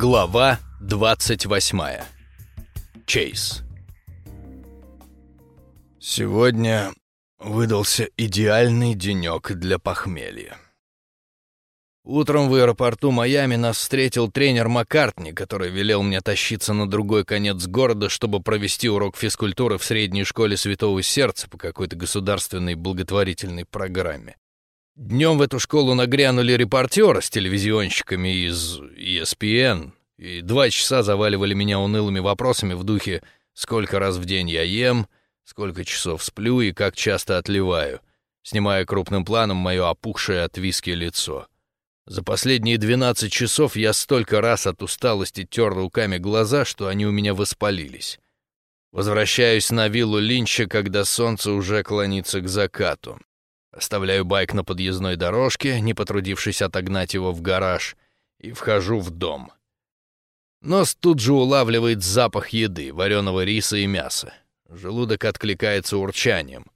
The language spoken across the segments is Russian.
Глава 28. Чейз. Сегодня выдался идеальный денек для похмелья. Утром в аэропорту Майами нас встретил тренер Маккартни, который велел мне тащиться на другой конец города, чтобы провести урок физкультуры в средней школе Святого Сердца по какой-то государственной благотворительной программе. Днем в эту школу нагрянули репортеры с телевизионщиками из ESPN, и два часа заваливали меня унылыми вопросами в духе «Сколько раз в день я ем?», «Сколько часов сплю?» и «Как часто отливаю?», снимая крупным планом мое опухшее от виски лицо. За последние 12 часов я столько раз от усталости тер руками глаза, что они у меня воспалились. Возвращаюсь на виллу Линча, когда солнце уже клонится к закату. Оставляю байк на подъездной дорожке, не потрудившись отогнать его в гараж, и вхожу в дом. Нос тут же улавливает запах еды, вареного риса и мяса. Желудок откликается урчанием.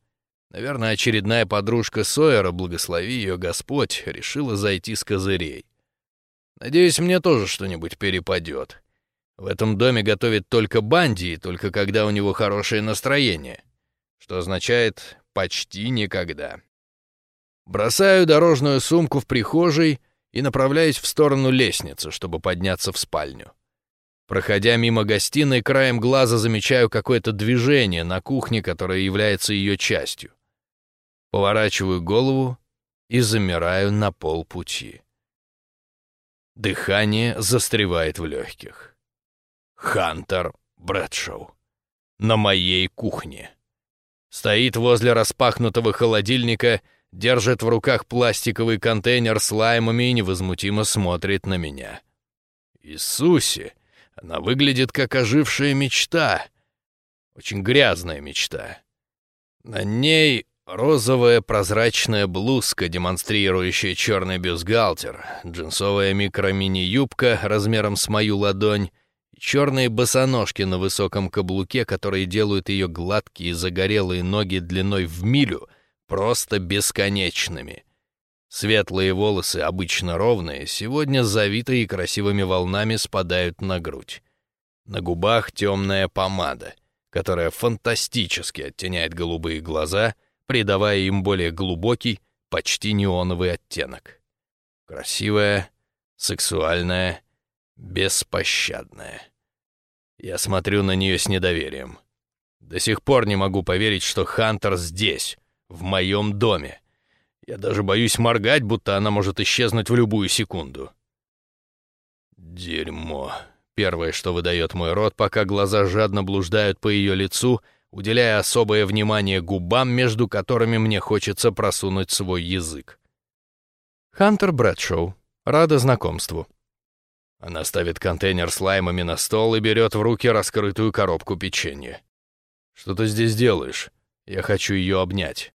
Наверное, очередная подружка Сойера, благослови ее Господь, решила зайти с козырей. Надеюсь, мне тоже что-нибудь перепадет. В этом доме готовит только Банди, только когда у него хорошее настроение, что означает «почти никогда». Бросаю дорожную сумку в прихожей и направляюсь в сторону лестницы, чтобы подняться в спальню. Проходя мимо гостиной, краем глаза замечаю какое-то движение на кухне, которое является ее частью. Поворачиваю голову и замираю на полпути. Дыхание застревает в легких. Хантер Брэдшоу. На моей кухне. Стоит возле распахнутого холодильника — держит в руках пластиковый контейнер с лаймами и невозмутимо смотрит на меня. Иисусе, она выглядит как ожившая мечта. Очень грязная мечта. На ней розовая прозрачная блузка, демонстрирующая черный бюстгальтер, джинсовая микро-мини-юбка размером с мою ладонь и черные босоножки на высоком каблуке, которые делают ее гладкие загорелые ноги длиной в милю — просто бесконечными. Светлые волосы, обычно ровные, сегодня завитые красивыми волнами спадают на грудь. На губах темная помада, которая фантастически оттеняет голубые глаза, придавая им более глубокий, почти неоновый оттенок. Красивая, сексуальная, беспощадная. Я смотрю на нее с недоверием. До сих пор не могу поверить, что Хантер здесь, в моем доме. Я даже боюсь моргать, будто она может исчезнуть в любую секунду. Дерьмо. Первое, что выдает мой рот, пока глаза жадно блуждают по ее лицу, уделяя особое внимание губам, между которыми мне хочется просунуть свой язык. Хантер Брэдшоу. Рада знакомству. Она ставит контейнер с лаймами на стол и берет в руки раскрытую коробку печенья. «Что ты здесь делаешь?» Я хочу ее обнять.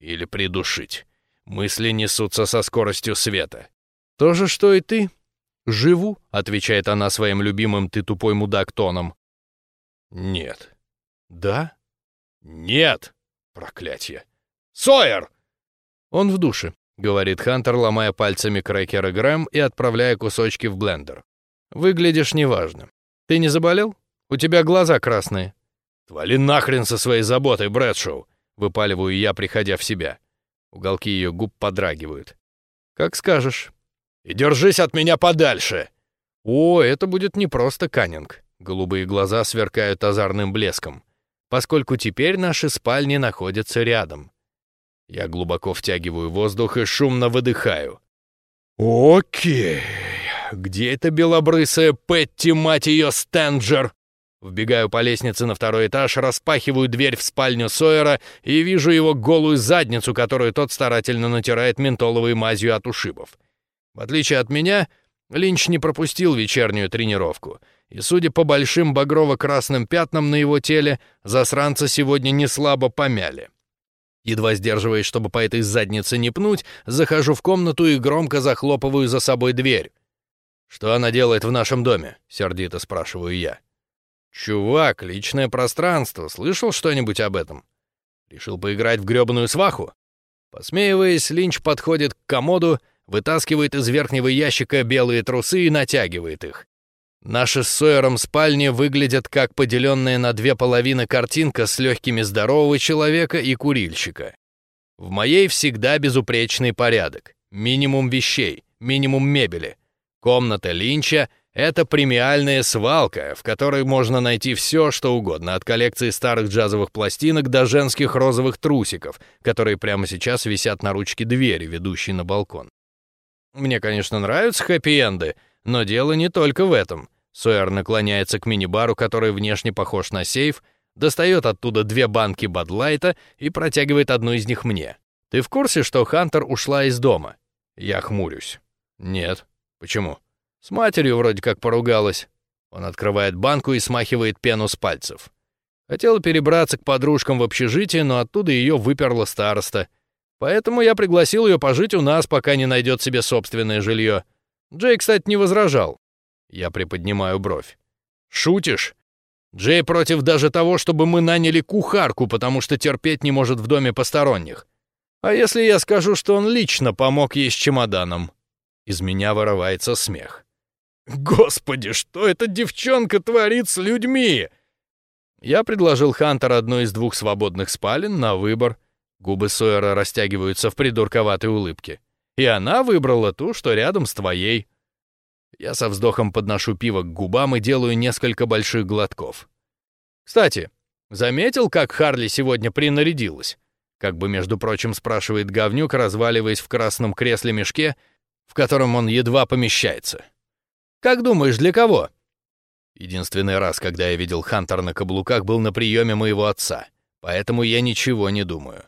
Или придушить. Мысли несутся со скоростью света. «То же, что и ты. Живу», — отвечает она своим любимым «ты тупой мудак» тоном. «Нет». «Да?» «Нет!» «Проклятье!» «Сойер!» «Он в душе», — говорит Хантер, ломая пальцами крекера Грэм и отправляя кусочки в блендер. «Выглядишь неважно. Ты не заболел? У тебя глаза красные». «Твали нахрен со своей заботой, Брэдшоу!» — выпаливаю я, приходя в себя. Уголки ее губ подрагивают. «Как скажешь». «И держись от меня подальше!» «О, это будет не просто Каннинг». Голубые глаза сверкают озорным блеском, поскольку теперь наши спальни находятся рядом. Я глубоко втягиваю воздух и шумно выдыхаю. «Окей, где эта белобрысая Петти, мать ее, Стенджер?» Вбегаю по лестнице на второй этаж, распахиваю дверь в спальню Сойера и вижу его голую задницу, которую тот старательно натирает ментоловой мазью от ушибов. В отличие от меня, Линч не пропустил вечернюю тренировку, и, судя по большим багрово-красным пятнам на его теле, засранца сегодня не слабо помяли. Едва сдерживаясь, чтобы по этой заднице не пнуть, захожу в комнату и громко захлопываю за собой дверь. «Что она делает в нашем доме?» — сердито спрашиваю я. «Чувак, личное пространство. Слышал что-нибудь об этом? Решил поиграть в грёбаную сваху?» Посмеиваясь, Линч подходит к комоду, вытаскивает из верхнего ящика белые трусы и натягивает их. Наши с Сойером спальни выглядят как поделенная на две половины картинка с легкими здорового человека и курильщика. В моей всегда безупречный порядок. Минимум вещей, минимум мебели. Комната Линча — это премиальная свалка, в которой можно найти все, что угодно, от коллекции старых джазовых пластинок до женских розовых трусиков, которые прямо сейчас висят на ручке двери, ведущей на балкон. Мне, конечно, нравятся хэппи-энды, но дело не только в этом. Сойер наклоняется к мини-бару, который внешне похож на сейф, достает оттуда две банки Бадлайта и протягивает одну из них мне. «Ты в курсе, что Хантер ушла из дома?» Я хмурюсь. «Нет. Почему?» «С матерью вроде как поругалась». Он открывает банку и смахивает пену с пальцев. Хотела перебраться к подружкам в общежитие, но оттуда ее выперла староста. Поэтому я пригласил ее пожить у нас, пока не найдет себе собственное жилье. Джей, кстати, не возражал. Я приподнимаю бровь. «Шутишь? Джей против даже того, чтобы мы наняли кухарку, потому что терпеть не может в доме посторонних. А если я скажу, что он лично помог ей с чемоданом?» Из меня вырывается смех. «Господи, что эта девчонка творит с людьми?» Я предложил Хантер одну из двух свободных спален на выбор. Губы Сойера растягиваются в придурковатой улыбке. И она выбрала ту, что рядом с твоей. Я со вздохом подношу пиво к губам и делаю несколько больших глотков. Кстати, заметил, как Харли сегодня принарядилась? Как бы, между прочим, спрашивает говнюк, разваливаясь в красном кресле-мешке, в котором он едва помещается. «Как думаешь, для кого?» Единственный раз, когда я видел Хантер на каблуках, был на приеме моего отца, поэтому я ничего не думаю.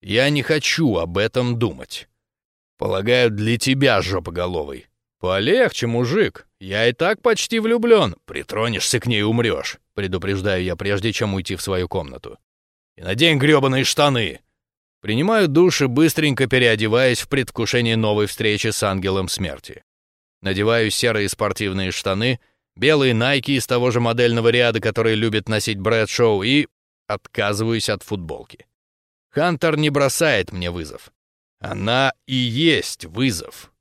Я не хочу об этом думать. Полагаю, для тебя, жопоголовый. «Полегче, мужик. Я и так почти влюблен. Притронешься к ней — умрешь», — предупреждаю я, прежде чем уйти в свою комнату. «И надень грёбаные штаны!» Принимаю душ и быстренько переодеваясь в предвкушении новой встречи с ангелом смерти. Надеваю серые спортивные штаны, белые найки из того же модельного ряда, который любит носить Брэд Шоу, и отказываюсь от футболки. Хантер не бросает мне вызов. Она и есть вызов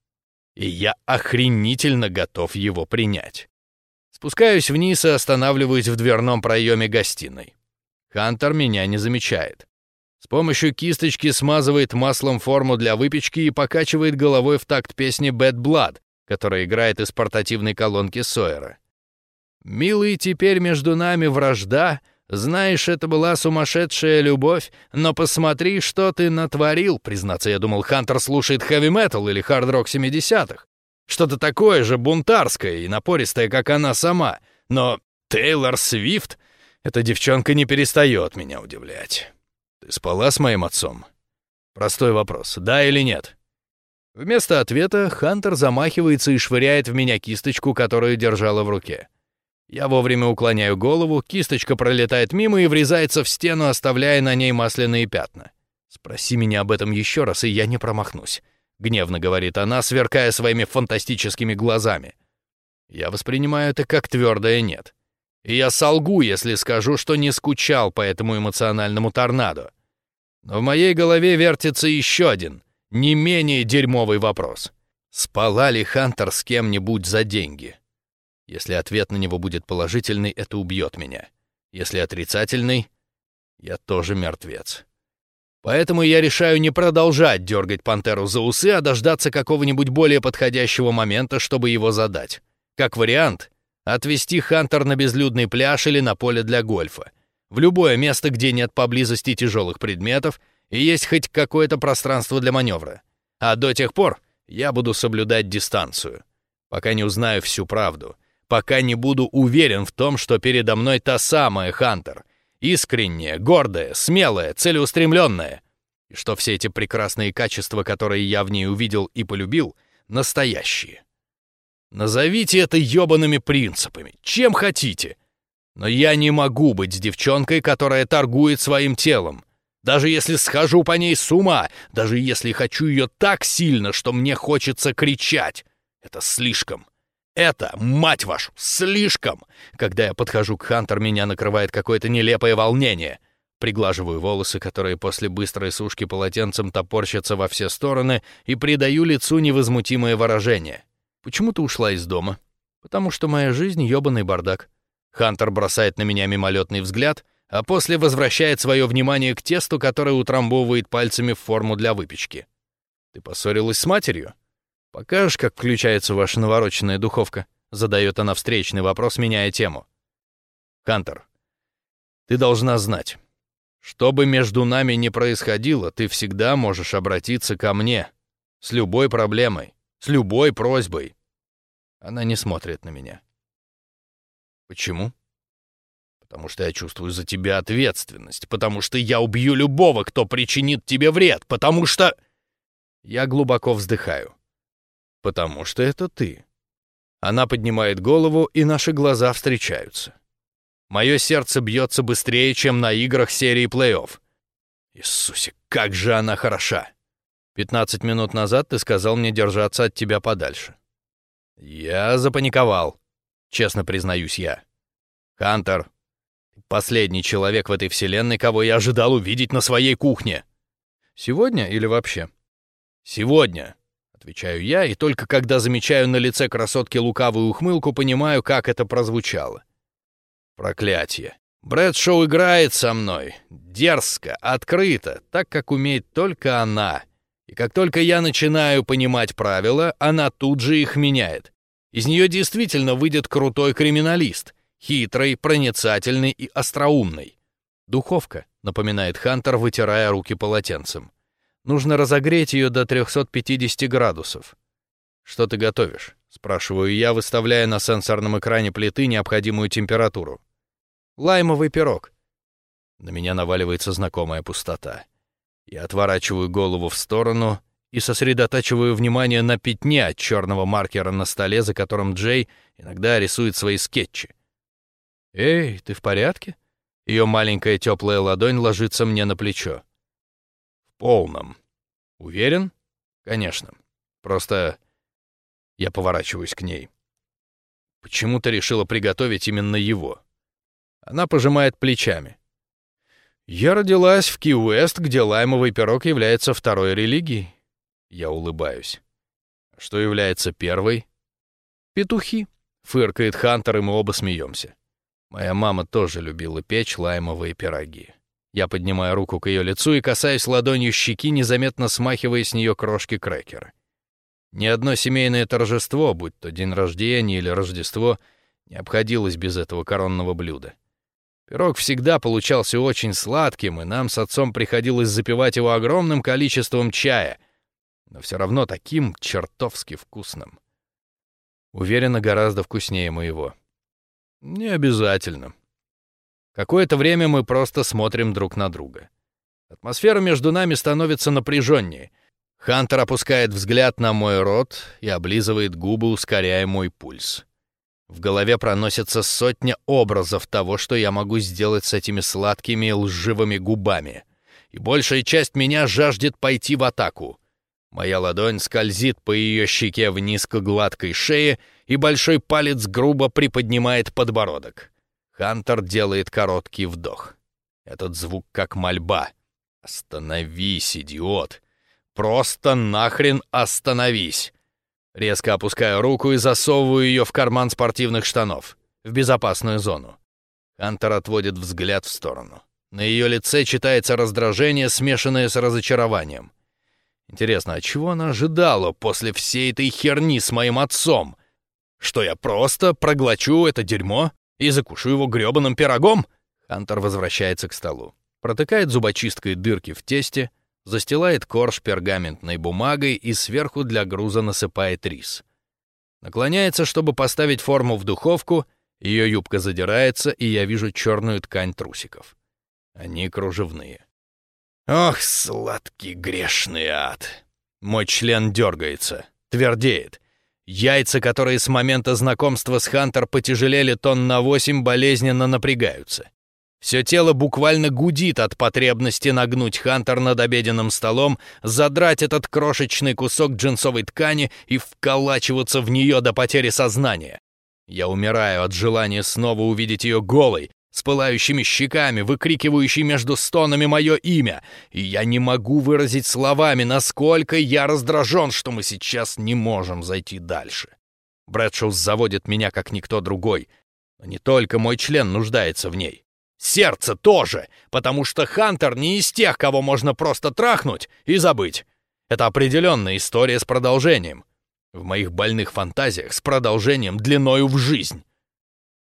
и я охренительно готов его принять. Спускаюсь вниз и останавливаюсь в дверном проеме гостиной. Хантер меня не замечает. С помощью кисточки смазывает маслом форму для выпечки и покачивает головой в такт песни «Bad Blood», которая играет из портативной колонки Сойера. «Милый, теперь между нами вражда, знаешь, это была сумасшедшая любовь, но посмотри, что ты натворил. Признаться, я думал, Хантер слушает хэви-метал или хард-рок 70-х. Что-то такое же бунтарское и напористое, как она сама. Но Тейлор Свифт, эта девчонка не перестает меня удивлять. Ты спала с моим отцом? Простой вопрос, да или нет? Вместо ответа Хантер замахивается и швыряет в меня кисточку, которую держала в руке. Я вовремя уклоняю голову, кисточка пролетает мимо и врезается в стену, оставляя на ней масляные пятна. «Спроси меня об этом еще раз, и я не промахнусь», — гневно говорит она, сверкая своими фантастическими глазами. Я воспринимаю это как твердое «нет». И я солгу, если скажу, что не скучал по этому эмоциональному торнадо. Но в моей голове вертится еще один, не менее дерьмовый вопрос. Спала ли Хантер с кем-нибудь за деньги? Если ответ на него будет положительный, это убьет меня. Если отрицательный, я тоже мертвец. Поэтому я решаю не продолжать дергать пантеру за усы, а дождаться какого-нибудь более подходящего момента, чтобы его задать. Как вариант, отвезти Хантер на безлюдный пляж или на поле для гольфа. В любое место, где нет поблизости тяжелых предметов и есть хоть какое-то пространство для маневра. А до тех пор я буду соблюдать дистанцию, пока не узнаю всю правду пока не буду уверен в том, что передо мной та самая Хантер. Искренняя, гордая, смелая, целеустремленная. И что все эти прекрасные качества, которые я в ней увидел и полюбил, настоящие. Назовите это ёбаными принципами, чем хотите. Но я не могу быть с девчонкой, которая торгует своим телом. Даже если схожу по ней с ума, даже если хочу ее так сильно, что мне хочется кричать. Это слишком. Это, мать вашу, слишком! Когда я подхожу к Хантер, меня накрывает какое-то нелепое волнение. Приглаживаю волосы, которые после быстрой сушки полотенцем топорщатся во все стороны, и придаю лицу невозмутимое выражение. «Почему ты ушла из дома?» Потому что моя жизнь — ёбаный бардак. Хантер бросает на меня мимолетный взгляд, а после возвращает свое внимание к тесту, которое утрамбовывает пальцами в форму для выпечки. «Ты поссорилась с матерью?» «Покажешь, как включается ваша навороченная духовка?» — задает она встречный вопрос, меняя тему. «Хантер, ты должна знать, что бы между нами ни происходило, ты всегда можешь обратиться ко мне с любой проблемой, с любой просьбой». Она не смотрит на меня. «Почему?» «Потому что я чувствую за тебя ответственность, потому что я убью любого, кто причинит тебе вред, потому что...» Я глубоко вздыхаю. «Потому что это ты». Она поднимает голову, и наши глаза встречаются. Мое сердце бьется быстрее, чем на играх серии плей-офф. Иисусе, как же она хороша! Пятнадцать минут назад ты сказал мне держаться от тебя подальше. Я запаниковал, честно признаюсь я. Хантер, последний человек в этой вселенной, кого я ожидал увидеть на своей кухне. Сегодня или вообще? Сегодня, отвечаю я, и только когда замечаю на лице красотки лукавую ухмылку, понимаю, как это прозвучало. Проклятие. Брэдшоу играет со мной. Дерзко, открыто, так, как умеет только она. И как только я начинаю понимать правила, она тут же их меняет. Из нее действительно выйдет крутой криминалист. Хитрый, проницательный и остроумный. «Духовка», — напоминает Хантер, вытирая руки полотенцем. Нужно разогреть ее до 350 градусов. Что ты готовишь? Спрашиваю я, выставляя на сенсорном экране плиты необходимую температуру. Лаймовый пирог. На меня наваливается знакомая пустота. Я отворачиваю голову в сторону и сосредотачиваю внимание на пятне от черного маркера на столе, за которым Джей иногда рисует свои скетчи. «Эй, ты в порядке?» Ее маленькая теплая ладонь ложится мне на плечо полном. Уверен? Конечно. Просто я поворачиваюсь к ней. Почему ты решила приготовить именно его? Она пожимает плечами. Я родилась в Ки-Уэст, где лаймовый пирог является второй религией. Я улыбаюсь. Что является первой? Петухи. Фыркает Хантер, и мы оба смеемся. Моя мама тоже любила печь лаймовые пироги. Я поднимаю руку к ее лицу и касаюсь ладонью щеки, незаметно смахивая с нее крошки крекера. Ни одно семейное торжество, будь то день рождения или Рождество, не обходилось без этого коронного блюда. Пирог всегда получался очень сладким, и нам с отцом приходилось запивать его огромным количеством чая, но все равно таким чертовски вкусным. Уверенно, гораздо вкуснее моего. Не обязательно. Какое-то время мы просто смотрим друг на друга. Атмосфера между нами становится напряженнее. Хантер опускает взгляд на мой рот и облизывает губы, ускоряя мой пульс. В голове проносятся сотня образов того, что я могу сделать с этими сладкими лживыми губами. И большая часть меня жаждет пойти в атаку. Моя ладонь скользит по ее щеке вниз к гладкой шее, и большой палец грубо приподнимает подбородок. Хантер делает короткий вдох. Этот звук как мольба. «Остановись, идиот! Просто нахрен остановись!» Резко опускаю руку и засовываю ее в карман спортивных штанов, в безопасную зону. Хантер отводит взгляд в сторону. На ее лице читается раздражение, смешанное с разочарованием. Интересно, а чего она ожидала после всей этой херни с моим отцом? Что я просто проглочу это дерьмо? и закушу его грёбаным пирогом!» Хантер возвращается к столу, протыкает зубочисткой дырки в тесте, застилает корж пергаментной бумагой и сверху для груза насыпает рис. Наклоняется, чтобы поставить форму в духовку, ее юбка задирается, и я вижу черную ткань трусиков. Они кружевные. Ох, сладкий грешный ад! Мой член дергается, твердеет. Яйца, которые с момента знакомства с Хантер потяжелели тонн на восемь, болезненно напрягаются. Все тело буквально гудит от потребности нагнуть Хантер над обеденным столом, задрать этот крошечный кусок джинсовой ткани и вколачиваться в нее до потери сознания. Я умираю от желания снова увидеть ее голой, с пылающими щеками, выкрикивающей между стонами мое имя, и я не могу выразить словами, насколько я раздражен, что мы сейчас не можем зайти дальше. Брэдшоу заводит меня, как никто другой. Но не только мой член нуждается в ней. Сердце тоже, потому что Хантер не из тех, кого можно просто трахнуть и забыть. Это определенная история с продолжением. В моих больных фантазиях с продолжением длиною в жизнь.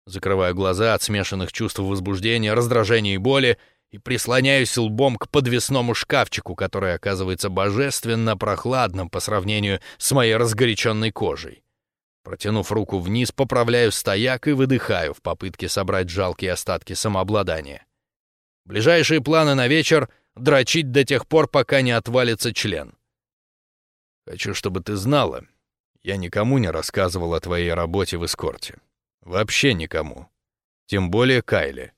Закрываю глаза от смешанных чувств возбуждения, раздражения и боли и прислоняюсь лбом к подвесному шкафчику, который оказывается божественно прохладным по сравнению с моей разгоряченной кожей. Протянув руку вниз, поправляю стояк и выдыхаю в попытке собрать жалкие остатки самообладания. Ближайшие планы на вечер — дрочить до тех пор, пока не отвалится член. Хочу, чтобы ты знала, я никому не рассказывал о твоей работе в эскорте. Вообще никому. Тем более Кайле.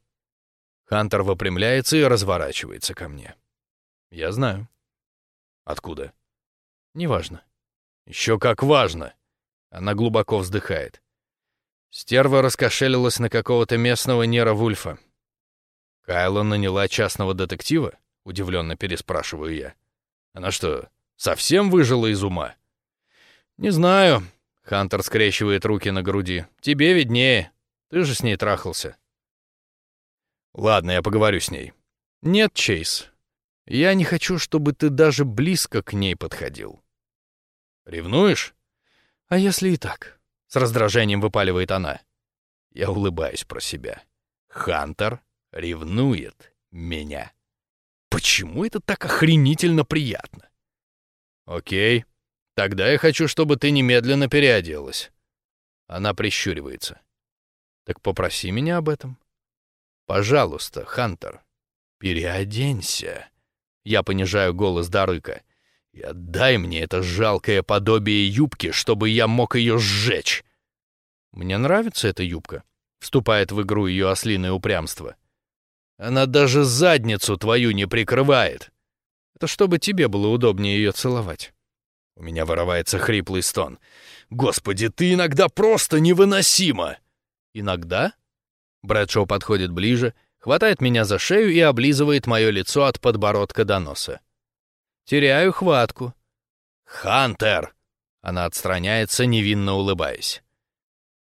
Хантер выпрямляется и разворачивается ко мне. Я знаю. Откуда? Неважно. Еще как важно. Она глубоко вздыхает. Стерва раскошелилась на какого-то местного Нера Вульфа. Кайла наняла частного детектива? Удивленно переспрашиваю я. Она что, совсем выжила из ума? «Не знаю». Хантер скрещивает руки на груди. «Тебе виднее. Ты же с ней трахался». «Ладно, я поговорю с ней». «Нет, Чейз. Я не хочу, чтобы ты даже близко к ней подходил». «Ревнуешь?» «А если и так?» — с раздражением выпаливает она. Я улыбаюсь про себя. Хантер ревнует меня. Почему это так охренительно приятно? Окей, Тогда я хочу, чтобы ты немедленно переоделась. Она прищуривается. Так попроси меня об этом. Пожалуйста, Хантер, переоденься. Я понижаю голос до рыка. И отдай мне это жалкое подобие юбки, чтобы я мог ее сжечь. Мне нравится эта юбка. Вступает в игру ее ослиное упрямство. Она даже задницу твою не прикрывает. Это чтобы тебе было удобнее ее целовать. У меня вырывается хриплый стон. «Господи, ты иногда просто невыносима!» «Иногда?» Брэдшоу подходит ближе, хватает меня за шею и облизывает мое лицо от подбородка до носа. Теряю хватку. «Хантер!» Она отстраняется, невинно улыбаясь.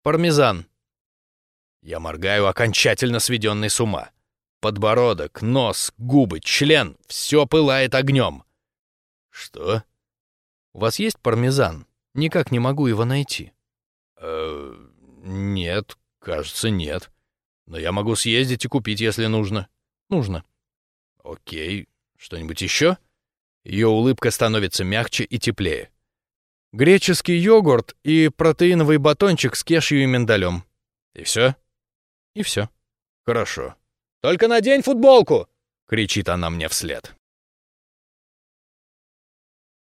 «Пармезан!» Я моргаю, окончательно сведенный с ума. Подбородок, нос, губы, член — все пылает огнем. «Что?» У вас есть пармезан? Никак не могу его найти». «Э, нет, кажется, нет. Но я могу съездить и купить, если нужно». «Нужно». «Окей. Что-нибудь еще?» Ее улыбка становится мягче и теплее. «Греческий йогурт и протеиновый батончик с кешью и миндалем». «И все?» «И все». «Хорошо. Только надень футболку!» — кричит она мне вслед.